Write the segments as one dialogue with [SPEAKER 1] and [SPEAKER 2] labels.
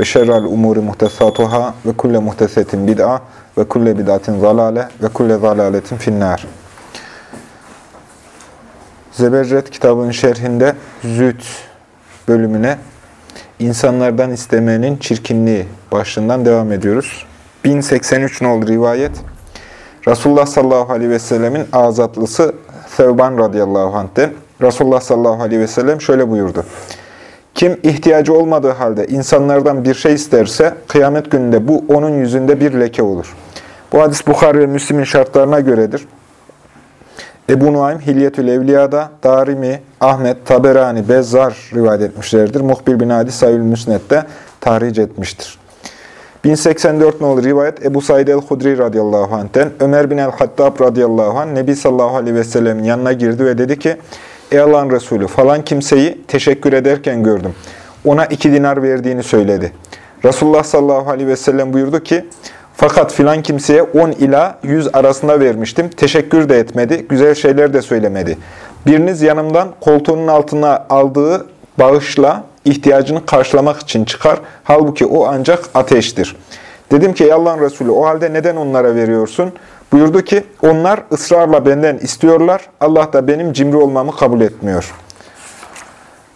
[SPEAKER 1] ve şerrel umuri muhtesatuhâ ve kulle muhtesetin bid'a ve kulle bid'atin zalale ve kulle zalaletin finnâr. Zebercet kitabının şerhinde Züht bölümüne insanlardan istemenin çirkinliği başlığından devam ediyoruz. 1083 nol rivayet Resulullah sallallahu aleyhi ve sellemin azatlısı Sevban radıyallahu anh'ten Resulullah sallallahu aleyhi ve sellem şöyle buyurdu. Kim ihtiyacı olmadığı halde insanlardan bir şey isterse kıyamet gününde bu onun yüzünde bir leke olur. Bu hadis Bukhari ve Müslim'in şartlarına göredir. Ebu Nuaym Hilyetül Evliya'da, Darimi, Ahmet, Taberani, Bezzar rivayet etmişlerdir. Muhbir bin Adi Sayül Müsnet'te tahric etmiştir. 1084 nolu rivayet Ebu Said el-Hudri radıyallahu anh'ten Ömer bin el-Hattab radıyallahu anh Nebi sallallahu aleyhi ve sellemin yanına girdi ve dedi ki Ey Allah'ın Resulü falan kimseyi teşekkür ederken gördüm. Ona iki dinar verdiğini söyledi. Resulullah sallallahu aleyhi ve sellem buyurdu ki fakat filan kimseye 10 ila 100 arasında vermiştim. Teşekkür de etmedi, güzel şeyler de söylemedi. Biriniz yanımdan koltuğunun altına aldığı bağışla ihtiyacını karşılamak için çıkar. Halbuki o ancak ateştir. Dedim ki Allah'ın Resulü o halde neden onlara veriyorsun? Buyurdu ki onlar ısrarla benden istiyorlar. Allah da benim cimri olmamı kabul etmiyor.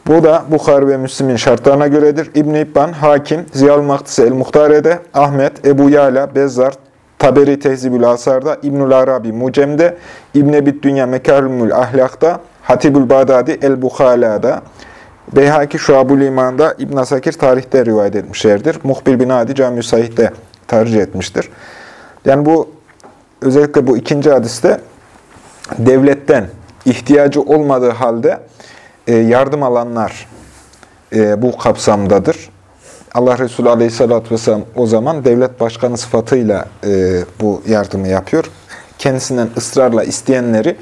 [SPEAKER 1] Bu da Bukhari ve Müslim'in şartlarına göredir. İbn-i İbban, Hakim, Ziyal Maktisi El-Muhtare'de, Ahmet, Ebu Yala, Bezzar, Taberi Tehzibül Asar'da, İbnül Arabi Mucem'de, İbn-i Dünya Mekarümül Ahlak'ta, Hatibül Bağdadi El-Bukhala'da, Beyhaki Şuab-ül İman'da, İbn Asakir tarihte rivayet etmişlerdir. Muhbir bin Adi Cami-i Sahih'te tercih etmiştir. Yani bu özellikle bu ikinci hadiste devletten ihtiyacı olmadığı halde e, yardım alanlar e, bu kapsamdadır. Allah Resulü Aleyhisselatü Vesselam o zaman devlet başkanı sıfatıyla e, bu yardımı yapıyor. Kendisinden ısrarla isteyenleri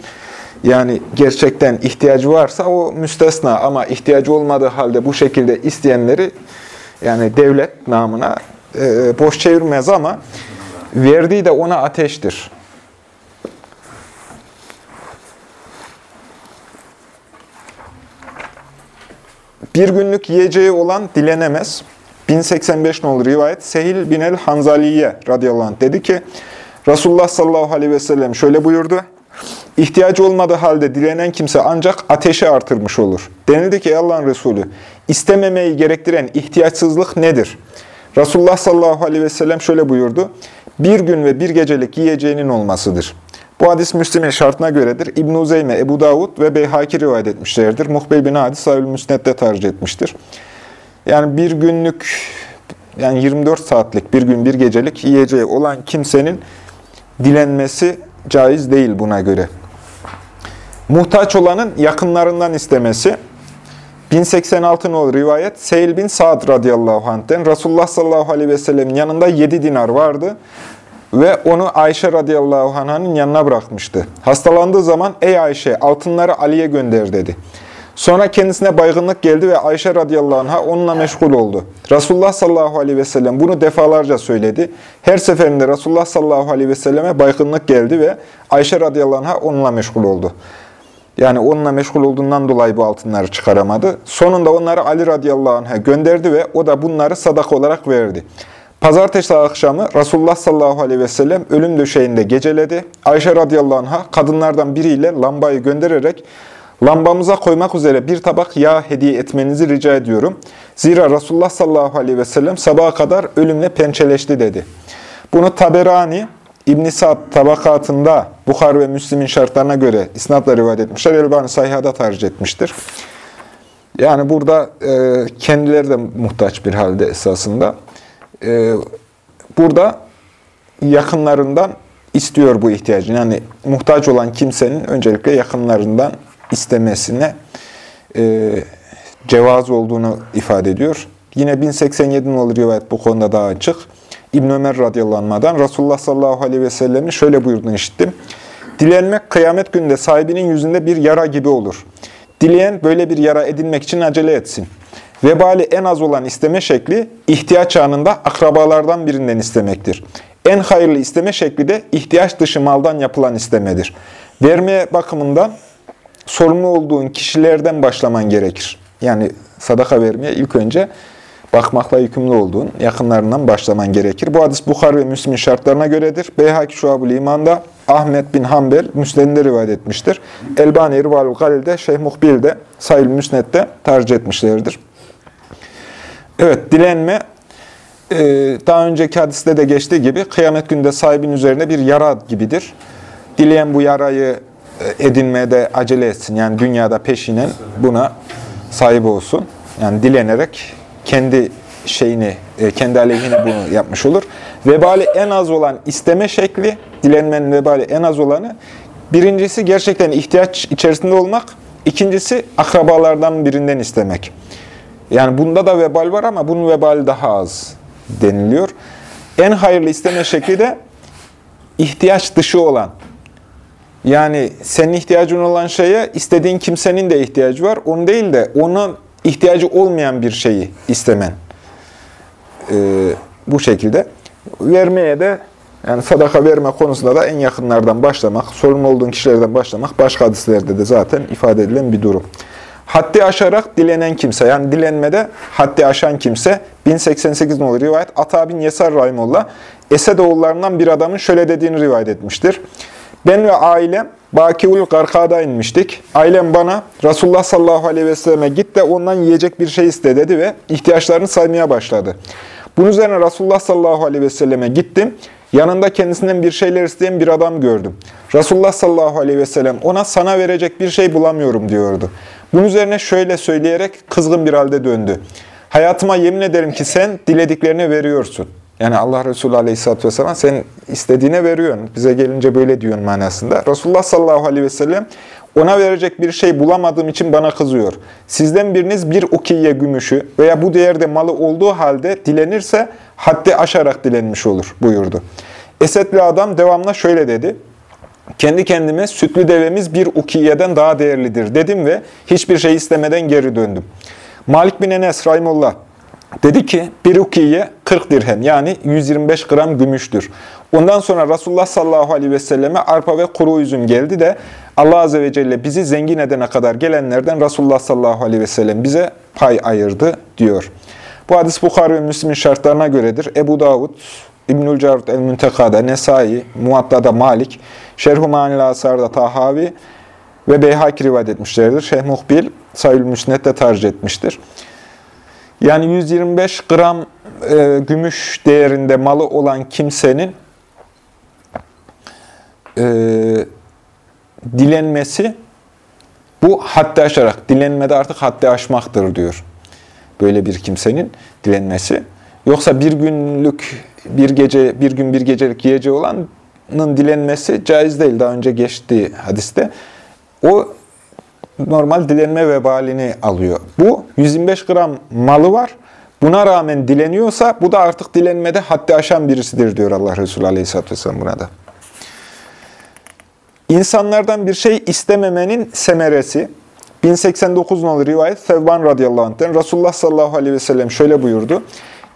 [SPEAKER 1] yani gerçekten ihtiyacı varsa o müstesna ama ihtiyacı olmadığı halde bu şekilde isteyenleri yani devlet namına boş çevirmez ama verdiği de ona ateştir. Bir günlük yiyeceği olan dilenemez. 1085 nolu rivayet Sehil bin el Hanzaliye radıyallahu anh dedi ki Resulullah sallallahu aleyhi ve sellem şöyle buyurdu. İhtiyacı olmadığı halde dilenen kimse ancak ateşi artırmış olur. Denildi ki Allah'ın Resulü istememeyi gerektiren ihtiyaçsızlık nedir? Resulullah sallallahu aleyhi ve sellem şöyle buyurdu. Bir gün ve bir gecelik yiyeceğinin olmasıdır. Bu hadis Müslim'in şartına göredir. İbn-i Uzeyme, Ebu Davud ve Beyhaki rivayet etmişlerdir. Muhbel bin Hadis Sayül Müsnet'te tercih etmiştir. Yani bir günlük, yani 24 saatlik, bir gün bir gecelik yiyeceği olan kimsenin dilenmesi caiz değil buna göre. Muhtaç olanın yakınlarından istemesi, 1086 nol rivayet, Seyil bin Sa'd radıyallahu anh'ten Resulullah sallallahu aleyhi ve sellemin yanında 7 dinar vardı ve onu Ayşe radıyallahu anh'ın yanına bırakmıştı. Hastalandığı zaman, ey Ayşe altınları Ali'ye gönder dedi. Sonra kendisine baygınlık geldi ve Ayşe radıyallahu anh'a onunla meşgul oldu. Resulullah sallallahu aleyhi ve sellem bunu defalarca söyledi. Her seferinde Resulullah sallallahu aleyhi ve selleme baygınlık geldi ve Ayşe radıyallahu anh'a onunla meşgul oldu. Yani onunla meşgul olduğundan dolayı bu altınları çıkaramadı. Sonunda onları Ali radıyallahu anh'a gönderdi ve o da bunları sadak olarak verdi. Pazartesi akşamı Resulullah sallallahu aleyhi ve sellem ölüm döşeğinde geceledi. Ayşe radıyallahu anh'a kadınlardan biriyle lambayı göndererek lambamıza koymak üzere bir tabak yağ hediye etmenizi rica ediyorum. Zira Resulullah sallallahu aleyhi ve sellem sabaha kadar ölümle pençeleşti dedi. Bunu Taberani, İbn-i Sa'd tabakatında Bukhar ve Müslim'in şartlarına göre isnatla rivayet etmişler. Elbani Sayha'da tercih etmiştir. Yani burada e, kendileri de muhtaç bir halde esasında. E, burada yakınlarından istiyor bu ihtiyacını. Yani muhtaç olan kimsenin öncelikle yakınlarından istemesine e, cevaz olduğunu ifade ediyor. Yine 1087 olur rivayet bu konuda daha açık. İbn Ömer radıyallahu Resulullah sallallahu aleyhi ve sellemin şöyle buyurduğunu işittim. Dilenmek kıyamet günde sahibinin yüzünde bir yara gibi olur. Dileyen böyle bir yara edinmek için acele etsin. Vebali en az olan isteme şekli ihtiyaç anında akrabalardan birinden istemektir. En hayırlı isteme şekli de ihtiyaç dışı maldan yapılan istemedir. Vermeye bakımından sorumlu olduğun kişilerden başlaman gerekir. Yani sadaka vermeye ilk önce bakmakla yükümlü olduğun yakınlarından başlaman gerekir. Bu hadis Bukhari ve Müslim şartlarına göredir. Beyhaki Şuab-ül İman'da Ahmet bin Hanbel Müslim'de rivayet etmiştir. Elbani Rivalül Galil'de, Şeyh Muhbil'de, Sayül Müsnet'te tercih etmişlerdir. Evet, dilenme e, daha önceki hadiste de geçtiği gibi kıyamet günde sahibin üzerine bir yara gibidir. Dileyen bu yarayı e, edinmeye acele etsin. Yani dünyada peşinen buna sahip olsun. Yani dilenerek kendi şeyini, e, kendi aleyhine bunu yapmış olur. Vebali en az olan isteme şekli, dilenmenin vebali en az olanı, birincisi gerçekten ihtiyaç içerisinde olmak, ikincisi akrabalardan birinden istemek. Yani bunda da vebal var ama bunun vebali daha az deniliyor. En hayırlı isteme şekli de ihtiyaç dışı olan. Yani senin ihtiyacın olan şeye istediğin kimsenin de ihtiyacı var. Onu değil de ona ihtiyacı olmayan bir şeyi istemen. Ee, bu şekilde. Vermeye de yani sadaka verme konusunda da en yakınlardan başlamak, sorumlu olduğun kişilerden başlamak başka hadislerde de zaten ifade edilen bir durum. Haddi aşarak dilenen kimse, yani dilenmede haddi aşan kimse, 1088 nolu rivayet, Ata bin Yesar Rahimullah, Esedoğullarından bir adamın şöyle dediğini rivayet etmiştir. Ben ve ailem Bakiul Garka'da inmiştik. Ailem bana Resulullah sallallahu aleyhi ve selleme git de ondan yiyecek bir şey iste dedi ve ihtiyaçlarını saymaya başladı. Bunun üzerine Resulullah sallallahu aleyhi ve selleme gittim. Yanında kendisinden bir şeyler isteyen bir adam gördüm. Resulullah sallallahu aleyhi ve sellem ona sana verecek bir şey bulamıyorum diyordu. Bunun üzerine şöyle söyleyerek kızgın bir halde döndü. Hayatıma yemin ederim ki sen dilediklerini veriyorsun. Yani Allah Resulü Aleyhisselatü Vesselam sen istediğine veriyorsun. Bize gelince böyle diyorsun manasında. Resulullah sallallahu aleyhi ve sellem ona verecek bir şey bulamadığım için bana kızıyor. Sizden biriniz bir ukiye gümüşü veya bu değerde malı olduğu halde dilenirse haddi aşarak dilenmiş olur buyurdu. Esedli adam devamla şöyle dedi. Kendi kendime sütlü devemiz bir ukiyeden daha değerlidir dedim ve hiçbir şey istemeden geri döndüm. Malik bin Enes Rahimullah dedi ki bir ukiye 40 dirhem yani 125 gram gümüştür. Ondan sonra Resulullah sallallahu aleyhi ve selleme arpa ve kuru üzüm geldi de Allah azze ve celle bizi zengin edene kadar gelenlerden Resulullah sallallahu aleyhi ve sellem bize pay ayırdı diyor. Bu hadis Bukhari ve Müslim'in şartlarına göredir. Ebu Davud, İbnül Carut el-Müntekada, Nesai, Muatta'da Malik, Şerh-u Manil Asar'da Tahavi ve Beyhaki rivayet etmişlerdir. Şeyh Muhbil, Sayül Müsnet'te tercih etmiştir. Yani 125 gram e, gümüş değerinde malı olan kimsenin e, dilenmesi bu haddi aşarak, dilenmede artık haddi aşmaktır diyor. Böyle bir kimsenin dilenmesi. Yoksa bir günlük, bir gece, bir gün bir gecelik yiyeceği olanın dilenmesi caiz değil. Daha önce geçti hadiste. O normal dilenme vebalini alıyor. Bu 125 gram malı var. Buna rağmen dileniyorsa bu da artık dilenmede haddi aşan birisidir diyor Allah Resulü Aleyhisselatü Vesselam buna da. İnsanlardan bir şey istememenin semeresi. 1089 nolu rivayet Sevban radıyallahu anh'ten Resulullah sallallahu aleyhi ve sellem şöyle buyurdu.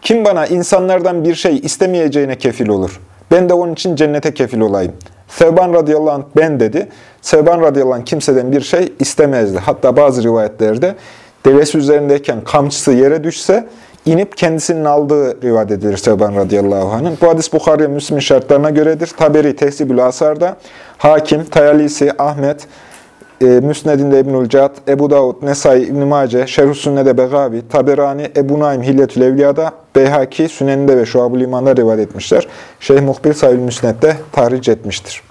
[SPEAKER 1] Kim bana insanlardan bir şey istemeyeceğine kefil olur? Ben de onun için cennete kefil olayım. Sevban radıyallahu anh ben dedi. Sevban radıyallahu anh kimseden bir şey istemezdi. Hatta bazı rivayetlerde devesi üzerindeyken kamçısı yere düşse inip kendisinin aldığı rivayet edilir Sevban radıyallahu anh'ın. Bu hadis Bukhari ve Müslim şartlarına göredir. Taberi Tehsibül Asar'da, Hakim, Tayalisi, Ahmet, e, Müsned'inde İbnül Cad, Ebu Davud, Nesai, İbn-i Mace, Şerh-ü Begavi, Taberani, Ebu Naim, Hilyetül Evliya'da, Beyhaki, Sünen'inde ve Şuab-ül İman'da rivayet etmişler. Şeyh Muhbir Sayül Müsned'de tahric etmiştir.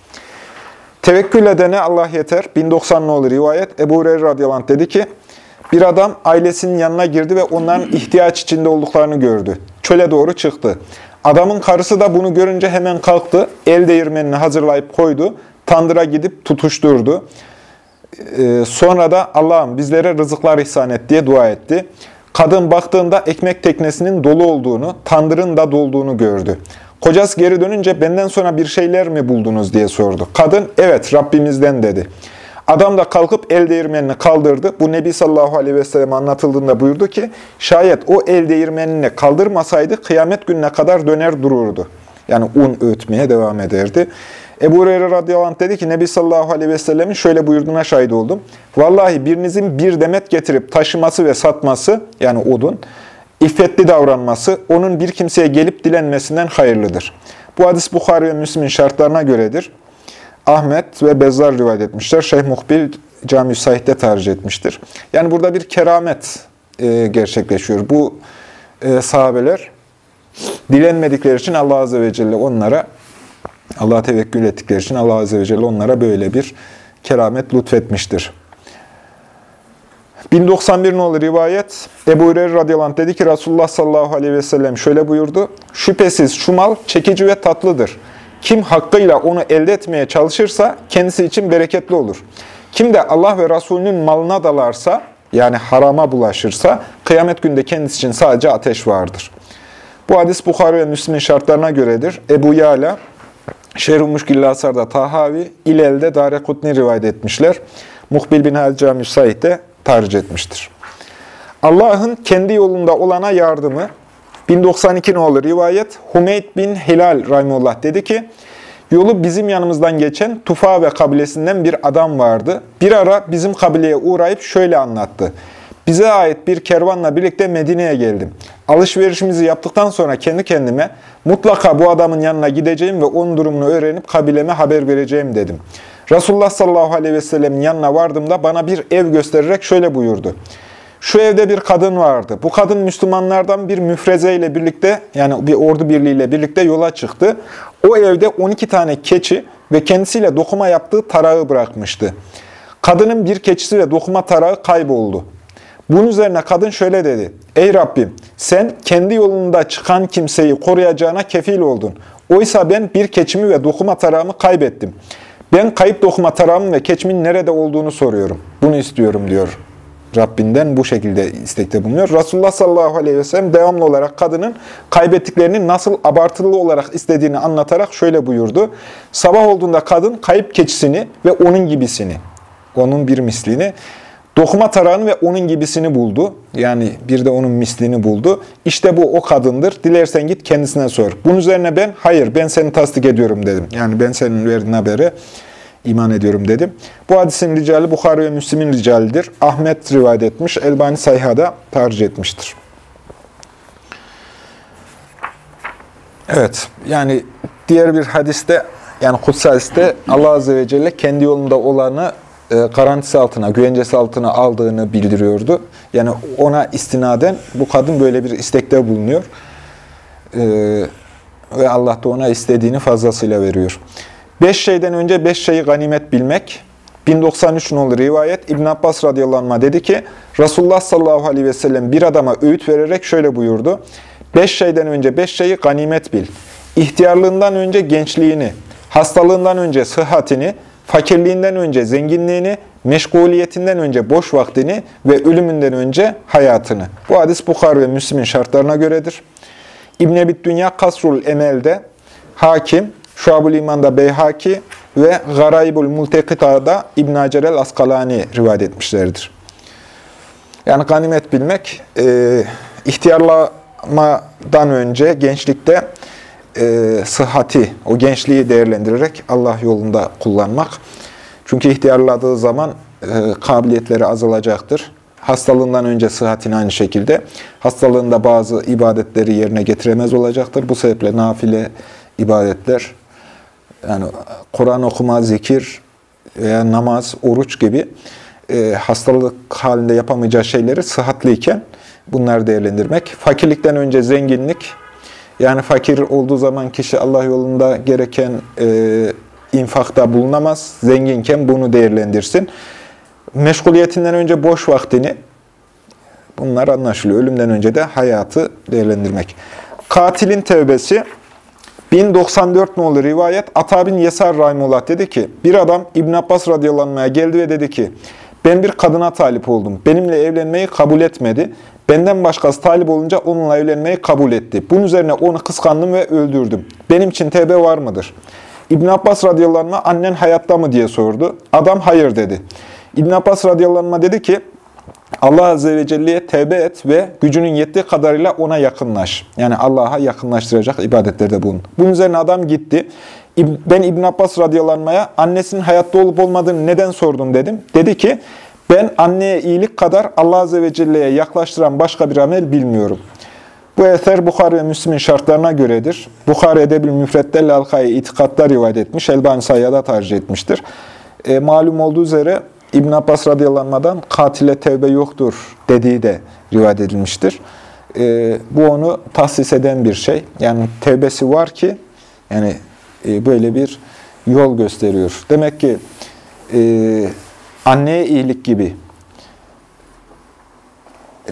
[SPEAKER 1] Tevekkül edene Allah yeter. 1090 olur rivayet. Ebu Hureyre radıyallahu anh dedi ki, bir adam ailesinin yanına girdi ve onların ihtiyaç içinde olduklarını gördü. Çöle doğru çıktı. Adamın karısı da bunu görünce hemen kalktı. El değirmenini hazırlayıp koydu. Tandıra gidip tutuşturdu. Ee, sonra da Allah'ım bizlere rızıklar ihsan et diye dua etti. Kadın baktığında ekmek teknesinin dolu olduğunu, tandırın da dolduğunu gördü. Kocası geri dönünce benden sonra bir şeyler mi buldunuz diye sordu. Kadın evet Rabbimizden dedi. Adam da kalkıp el değirmenini kaldırdı. Bu Nebi sallallahu aleyhi ve sellem anlatıldığında buyurdu ki şayet o el değirmenini kaldırmasaydı kıyamet gününe kadar döner dururdu. Yani un öğütmeye devam ederdi. Ebu Hureyre radıyallahu anh dedi ki Nebi sallallahu aleyhi ve sellemin şöyle buyurduğuna şahit oldum. Vallahi birinizin bir demet getirip taşıması ve satması yani odun, iffetli davranması onun bir kimseye gelip dilenmesinden hayırlıdır. Bu hadis Bukhari ve Müslim'in şartlarına göredir. Ahmet ve Bezzar rivayet etmişler. Şeyh Muhbil Cami-i tercih etmiştir. Yani burada bir keramet e, gerçekleşiyor. Bu e, sahabeler dilenmedikleri için Allah Azze ve Celle onlara Allah'a tevekkül ettikleri için Allah Azze ve Celle onlara böyle bir keramet lütfetmiştir. 1091 nolu rivayet Ebu Hureyre radıyallahu dedi ki Resulullah sallallahu aleyhi ve sellem şöyle buyurdu. Şüphesiz şu mal çekici ve tatlıdır. Kim hakkıyla onu elde etmeye çalışırsa kendisi için bereketli olur. Kim de Allah ve Resulünün malına dalarsa yani harama bulaşırsa kıyamet günde kendisi için sadece ateş vardır. Bu hadis Bukhari ve Müslim'in şartlarına göredir. Ebu Yala Şerh-i Muşkilli Asar'da Tahavi, İlel'de Darekutni rivayet etmişler. Muhbil bin Said de tercih etmiştir. Allah'ın kendi yolunda olana yardımı 1092 nolu rivayet Humeyd bin Hilal Rahimullah dedi ki Yolu bizim yanımızdan geçen Tufa ve kabilesinden bir adam vardı. Bir ara bizim kabileye uğrayıp şöyle anlattı. Bize ait bir kervanla birlikte Medine'ye geldim. Alışverişimizi yaptıktan sonra kendi kendime mutlaka bu adamın yanına gideceğim ve onun durumunu öğrenip kabileme haber vereceğim dedim. Resulullah sallallahu aleyhi ve sellemin yanına vardığımda bana bir ev göstererek şöyle buyurdu. Şu evde bir kadın vardı. Bu kadın Müslümanlardan bir müfreze ile birlikte yani bir ordu birliğiyle birlikte yola çıktı. O evde 12 tane keçi ve kendisiyle dokuma yaptığı tarağı bırakmıştı. Kadının bir keçisi ve dokuma tarağı kayboldu. Bunun üzerine kadın şöyle dedi. Ey Rabbim sen kendi yolunda çıkan kimseyi koruyacağına kefil oldun. Oysa ben bir keçimi ve dokuma tarağımı kaybettim. Ben kayıp dokuma tarağımın ve keçimin nerede olduğunu soruyorum. Bunu istiyorum diyor. Rabbinden bu şekilde istekte bulunuyor. Resulullah sallallahu aleyhi ve sellem devamlı olarak kadının kaybettiklerini nasıl abartılı olarak istediğini anlatarak şöyle buyurdu. Sabah olduğunda kadın kayıp keçisini ve onun gibisini, onun bir mislini, dokuma tarağını ve onun gibisini buldu. Yani bir de onun mislini buldu. İşte bu o kadındır. Dilersen git kendisine sor. Bunun üzerine ben, hayır ben seni tasdik ediyorum dedim. Yani ben senin verdiğin haberi iman ediyorum dedim. Bu hadisin ricali Bukhari ve Müslim'in ricalidir. Ahmet rivayet etmiş, Elbani Sayha'da tercih etmiştir. Evet, yani diğer bir hadiste, yani kutsal hadiste Allah Azze ve Celle kendi yolunda olanı e, garantisi altına, güvencesi altına aldığını bildiriyordu. Yani ona istinaden bu kadın böyle bir istekte bulunuyor. E, ve Allah da ona istediğini fazlasıyla veriyor. Beş şeyden önce beş şeyi ganimet bilmek. 1093 nolu rivayet İbn Abbas radıyallahu anh dedi ki Resulullah sallallahu aleyhi ve sellem bir adama öğüt vererek şöyle buyurdu. Beş şeyden önce beş şeyi ganimet bil. İhtiyarlığından önce gençliğini, hastalığından önce sıhhatini, fakirliğinden önce zenginliğini, meşguliyetinden önce boş vaktini ve ölümünden önce hayatını. Bu hadis Bukhar ve Müslim'in şartlarına göredir. İbn-i Ebit Dünya Kasrul Emel'de hakim, Şuab-ül İman'da Beyhaki ve Garaybul Multekita'da İbn Hacer el-Askalani rivayet etmişlerdir. Yani ganimet bilmek, e, ihtiyarlamadan önce gençlikte e, sıhhati, o gençliği değerlendirerek Allah yolunda kullanmak. Çünkü ihtiyarladığı zaman e, kabiliyetleri azalacaktır. Hastalığından önce sıhhatini aynı şekilde. Hastalığında bazı ibadetleri yerine getiremez olacaktır. Bu sebeple nafile ibadetler yani Kur'an okuma, zikir veya namaz, oruç gibi e, hastalık halinde yapamayacağı şeyleri sıhhatliyken bunları değerlendirmek. Fakirlikten önce zenginlik, yani fakir olduğu zaman kişi Allah yolunda gereken e, infakta bulunamaz. Zenginken bunu değerlendirsin. Meşguliyetinden önce boş vaktini, bunlar anlaşılıyor. Ölümden önce de hayatı değerlendirmek. Katilin tevbesi, 1094 nolu rivayet Ata bin Yesar Rahimullah dedi ki bir adam İbn Abbas radıyallahu geldi ve dedi ki Ben bir kadına talip oldum. Benimle evlenmeyi kabul etmedi. Benden başkası talip olunca onunla evlenmeyi kabul etti. Bunun üzerine onu kıskandım ve öldürdüm. Benim için tevbe var mıdır? İbn Abbas radıyallahu anh, annen hayatta mı diye sordu. Adam hayır dedi. İbn Abbas radıyallahu anh dedi ki, Allah Azze ve Celle'ye tevbe et ve gücünün yettiği kadarıyla ona yakınlaş. Yani Allah'a yakınlaştıracak ibadetlerde bulun. Bunun üzerine adam gitti. Ben İbn Abbas radıyallahu anh'a annesinin hayatta olup olmadığını neden sordum dedim. Dedi ki ben anneye iyilik kadar Allah Azze ve Celle'ye yaklaştıran başka bir amel bilmiyorum. Bu eser Bukhari ve Müslim'in şartlarına göredir. Bukhari Edebil Müfret'te Lalka'yı itikatta rivayet etmiş, Elbani Sayyad'a tercih etmiştir. E, malum olduğu üzere İbn Abbas radıyallahu katile tevbe yoktur dediği de rivayet edilmiştir. E, bu onu tahsis eden bir şey. Yani tevbesi var ki yani e, böyle bir yol gösteriyor. Demek ki e, anneye iyilik gibi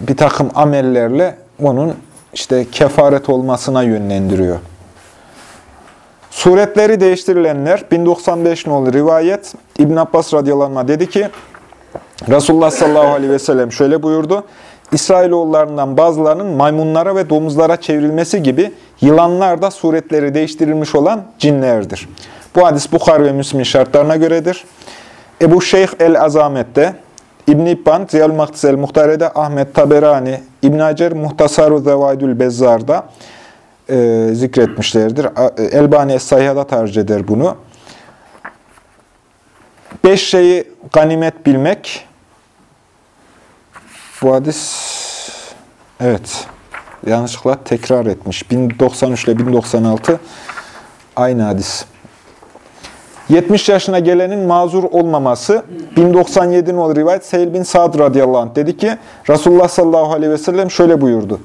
[SPEAKER 1] bir takım amellerle onun işte kefaret olmasına yönlendiriyor. Suretleri değiştirilenler 1095 nolu rivayet İbn Abbas radıyallahu dedi ki Resulullah sallallahu aleyhi ve sellem şöyle buyurdu. İsrailoğullarından bazılarının maymunlara ve domuzlara çevrilmesi gibi yılanlar da suretleri değiştirilmiş olan cinlerdir. Bu hadis Bukhar ve Müslim şartlarına göredir. Ebu Şeyh el-Azamet'te, İbn-i İbban, Ziyal Maktis el-Muhtare'de, Ahmet Taberani, İbn Hacer Muhtasar-ı Zevaidül Bezzar'da e, zikretmişlerdir. Elbani Es-Sayha'da tercih eder bunu. Beş şeyi ganimet bilmek. Bu hadis, evet, yanlışlıkla tekrar etmiş. 1093 ile 1096 aynı hadis. 70 yaşına gelenin mazur olmaması 1097 nol rivayet Seyil bin Sa'd radıyallahu anh dedi ki Resulullah sallallahu aleyhi ve sellem şöyle buyurdu.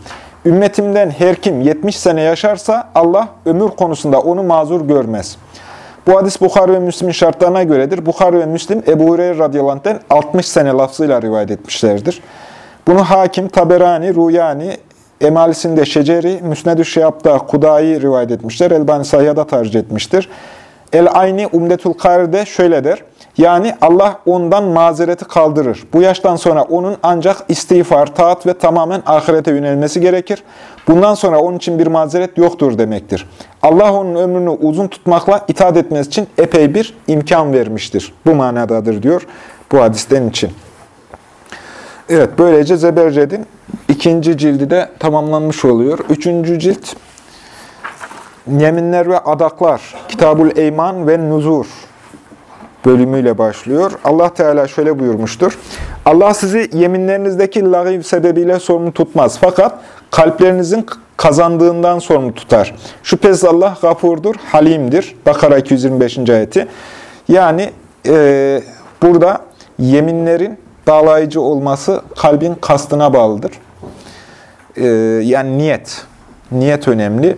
[SPEAKER 1] Ümmetimden her kim 70 sene yaşarsa Allah ömür konusunda onu mazur görmez. Bu hadis Bukhari ve Müslim'in şartlarına göredir. Bukhari ve Müslim Ebu Hureyre radıyallahu anh'ten 60 sene lafzıyla rivayet etmişlerdir. Bunu Hakim, Taberani, Ruyani, Emalisinde Şeceri, Müsned-ü Şeyhap'ta Kudayi rivayet etmişler. Elbani Sahya'da tercih etmiştir. El-Ayni Umdetül Kari'de şöyle der. Yani Allah ondan mazereti kaldırır. Bu yaştan sonra onun ancak istiğfar, taat ve tamamen ahirete yönelmesi gerekir. Bundan sonra onun için bir mazeret yoktur demektir. Allah onun ömrünü uzun tutmakla itaat etmesi için epey bir imkan vermiştir. Bu manadadır diyor bu hadisten için. Evet, böylece Zeberced'in ikinci cildi de tamamlanmış oluyor. Üçüncü cilt Yeminler ve Adaklar, Kitabul Eyman ve Nuzur bölümüyle başlıyor. Allah Teala şöyle buyurmuştur. Allah sizi yeminlerinizdeki lagıv sebebiyle sorumlu tutmaz. Fakat kalplerinizin kazandığından sorumlu tutar. Şüphesiz Allah gafurdur, halimdir. Bakara 225. ayeti. Yani e, burada yeminlerin bağlayıcı olması kalbin kastına bağlıdır. E, yani niyet. Niyet önemli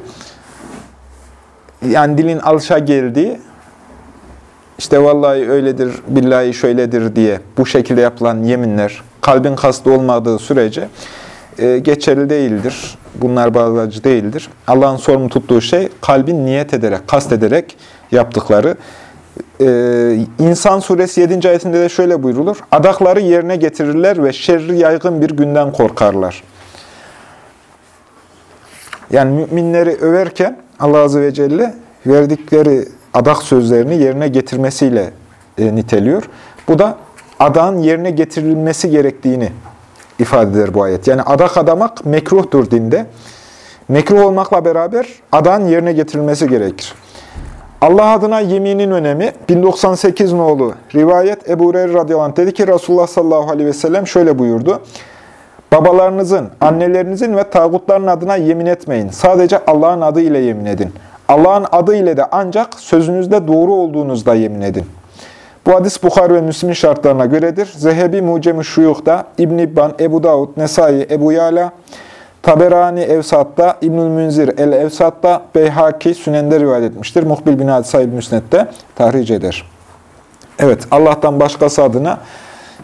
[SPEAKER 1] yani dilin alışa geldiği, işte vallahi öyledir, billahi şöyledir diye bu şekilde yapılan yeminler, kalbin kastı olmadığı sürece e, geçerli değildir. Bunlar bağlayıcı değildir. Allah'ın sorumlu tuttuğu şey kalbin niyet ederek, kast ederek yaptıkları. Ee, İnsan suresi 7. ayetinde de şöyle buyrulur. Adakları yerine getirirler ve şerri yaygın bir günden korkarlar. Yani müminleri överken Allah Azze ve Celle verdikleri adak sözlerini yerine getirmesiyle e, niteliyor. Bu da adağın yerine getirilmesi gerektiğini ifade eder bu ayet. Yani adak adamak mekruhtur dinde. Mekruh olmakla beraber adağın yerine getirilmesi gerekir. Allah adına yeminin önemi 1098 nolu rivayet Ebu Hureyre radıyallahu anh dedi ki Resulullah sallallahu aleyhi ve sellem şöyle buyurdu. Babalarınızın, annelerinizin ve tağutların adına yemin etmeyin. Sadece Allah'ın adı ile yemin edin. Allah'ın adı ile de ancak sözünüzde doğru olduğunuzda yemin edin. Bu hadis Bukhar ve Müslim'in şartlarına göredir. Zehebi Mucem-i Şuyuh'da, İbn İbban, Ebu Davud, Nesai, Ebu Yala, Taberani Evsat'ta, İbnül Münzir el-Evsat'ta, Beyhaki Sünen'de rivayet etmiştir. Muhbil bin Adi Sahibi Müsnet'te tahric eder. Evet, Allah'tan başkası adına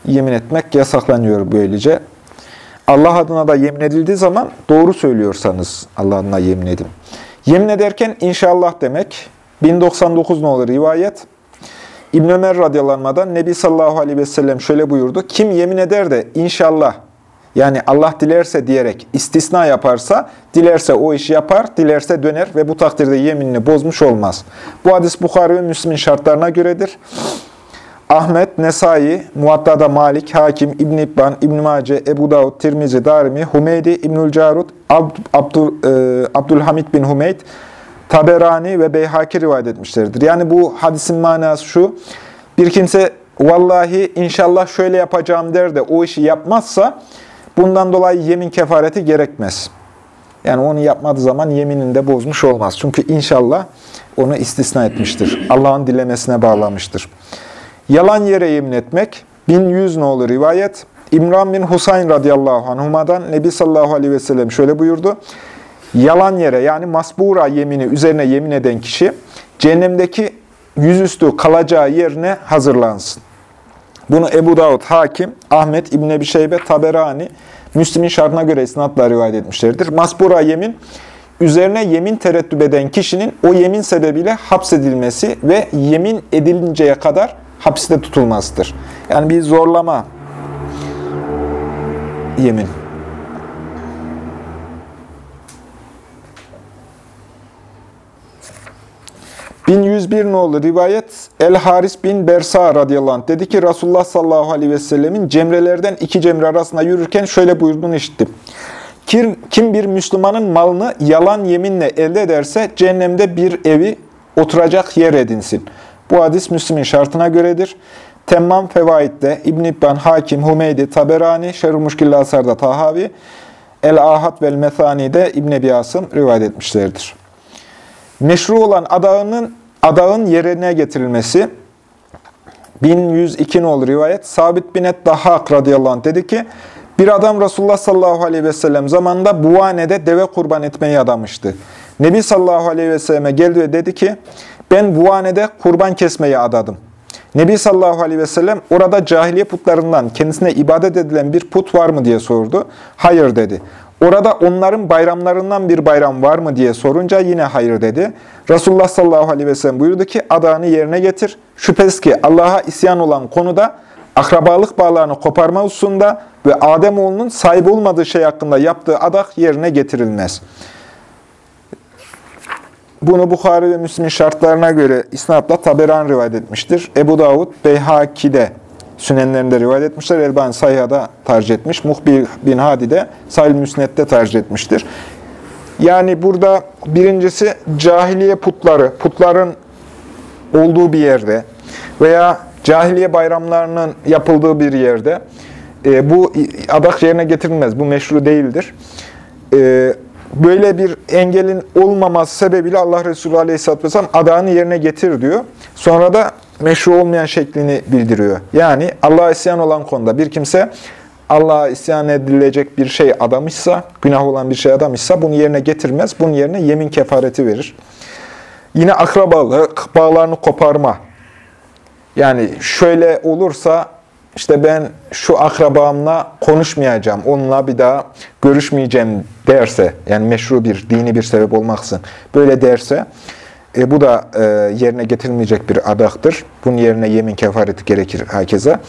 [SPEAKER 1] yemin etmek yasaklanıyor böylece. Allah adına da yemin edildiği zaman doğru söylüyorsanız Allah adına yemin edin. Yemin ederken inşallah demek 1099 ne olur rivayet. İbn Ömer radıyallahu anh'dan Nebi sallallahu aleyhi ve sellem şöyle buyurdu. Kim yemin eder de inşallah yani Allah dilerse diyerek istisna yaparsa, dilerse o işi yapar, dilerse döner ve bu takdirde yeminini bozmuş olmaz. Bu hadis Bukhari ve Müslim'in şartlarına göredir. Ahmet, Nesai, Muatta'da Malik, Hakim, İbn İbban, İbn Mace, Ebu Davud, Tirmizi, Darimi, Humeydi, İbnül Carud, Abd, Abdül, e, Abdülhamid bin Humeyd, Taberani ve Beyhaki rivayet etmişlerdir. Yani bu hadisin manası şu, bir kimse vallahi inşallah şöyle yapacağım der de o işi yapmazsa bundan dolayı yemin kefareti gerekmez. Yani onu yapmadığı zaman yeminini de bozmuş olmaz. Çünkü inşallah onu istisna etmiştir. Allah'ın dilemesine bağlamıştır. Yalan yere yemin etmek, 1100 nolu rivayet, İmran bin Husayn radıyallahu anhuma'dan Nebi sallallahu aleyhi ve sellem şöyle buyurdu. Yalan yere yani masbura yemini üzerine yemin eden kişi cehennemdeki yüzüstü kalacağı yerine hazırlansın. Bunu Ebu Davud, Hakim, Ahmet, İbn Ebi Şeybe, Taberani, Müslim'in şartına göre isnatla rivayet etmişlerdir. Masbura yemin, üzerine yemin tereddüt eden kişinin o yemin sebebiyle hapsedilmesi ve yemin edilinceye kadar hapiste tutulmasıdır. Yani bir zorlama yemin. ...1101 nolu rivayet... El-Haris bin Bersa radıyallahu anh dedi ki... ...Resulullah sallallahu aleyhi ve sellemin cemrelerden iki cemre arasında yürürken... ...şöyle buyurduğunu işittim. Kim bir Müslümanın malını yalan yeminle elde ederse... ...cehennemde bir evi oturacak yer edinsin. Bu hadis Müslim'in şartına göredir. Temmam Fevaid'de İbn İbban, Hakim, Humeydi, Taberani, Şerh-i Muşkilli Asar'da Tahavi, El-Ahad vel Methani'de İbn Ebi Asım rivayet etmişlerdir. Meşru olan adağının adağın yerine getirilmesi 1102 nolu rivayet Sabit bin Et Dahhak radıyallahu anh dedi ki bir adam Resulullah sallallahu aleyhi ve sellem zamanında Buvane'de deve kurban etmeyi adamıştı. Nebi sallallahu aleyhi ve selleme geldi ve dedi ki ben Buvane'de kurban kesmeyi adadım. Nebi sallallahu aleyhi ve sellem orada cahiliye putlarından kendisine ibadet edilen bir put var mı diye sordu. Hayır dedi. Orada onların bayramlarından bir bayram var mı diye sorunca yine hayır dedi. Resulullah sallallahu aleyhi ve sellem buyurdu ki adağını yerine getir. Şüphesiz ki Allah'a isyan olan konuda akrabalık bağlarını koparma hususunda ve Ademoğlunun sahip olmadığı şey hakkında yaptığı adak yerine getirilmez. Bunu Bukhari ve Müslim'in şartlarına göre isnatla Taberan rivayet etmiştir. Ebu Davud, Beyhaki'de Sünenlerinde rivayet etmişler. Elbani Sayha'da tercih etmiş. Muhbir bin Hadi de Sahil Müsnet'te tercih etmiştir. Yani burada birincisi cahiliye putları, putların olduğu bir yerde veya cahiliye bayramlarının yapıldığı bir yerde e, bu adak yerine getirilmez. Bu meşru değildir. E, böyle bir engelin olmaması sebebiyle Allah Resulü Aleyhisselatü Vesselam adağını yerine getir diyor. Sonra da meşru olmayan şeklini bildiriyor. Yani Allah'a isyan olan konuda bir kimse Allah'a isyan edilecek bir şey adamışsa, günah olan bir şey adamışsa bunu yerine getirmez. Bunun yerine yemin kefareti verir. Yine akrabalık, bağlarını koparma. Yani şöyle olursa işte ben şu akrabamla konuşmayacağım, onunla bir daha görüşmeyeceğim derse, yani meşru bir, dini bir sebep olmaksın, böyle derse, e, bu da e, yerine getirilmeyecek bir adaktır. Bunun yerine yemin kefareti gerekir herkese.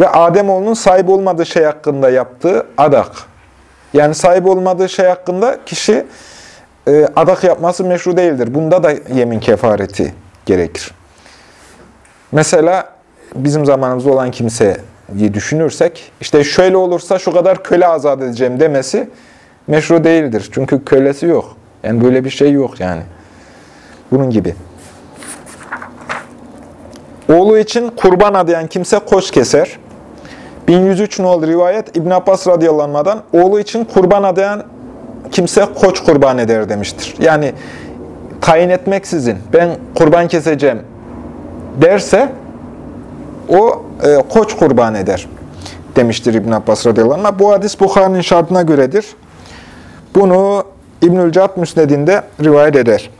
[SPEAKER 1] Ve Ademoğlunun sahip olmadığı şey hakkında yaptığı adak. Yani sahip olmadığı şey hakkında kişi e, adak yapması meşru değildir. Bunda da yemin kefareti gerekir. Mesela bizim zamanımızda olan kimse diye düşünürsek, işte şöyle olursa şu kadar köle azat edeceğim demesi meşru değildir. Çünkü kölesi yok. Yani böyle bir şey yok yani. Bunun gibi. Oğlu için kurban adayan kimse koç keser. 1103 nolu rivayet İbn Abbas radıyallahu oğlu için kurban adayan kimse koç kurban eder demiştir. Yani tayin etmeksizin ben kurban keseceğim derse o e, koç kurban eder demiştir İbn Abbas radıyallahu anh. Bu hadis Bukhari'nin şartına göredir. Bunu İbnül Cad Müsned'inde rivayet eder.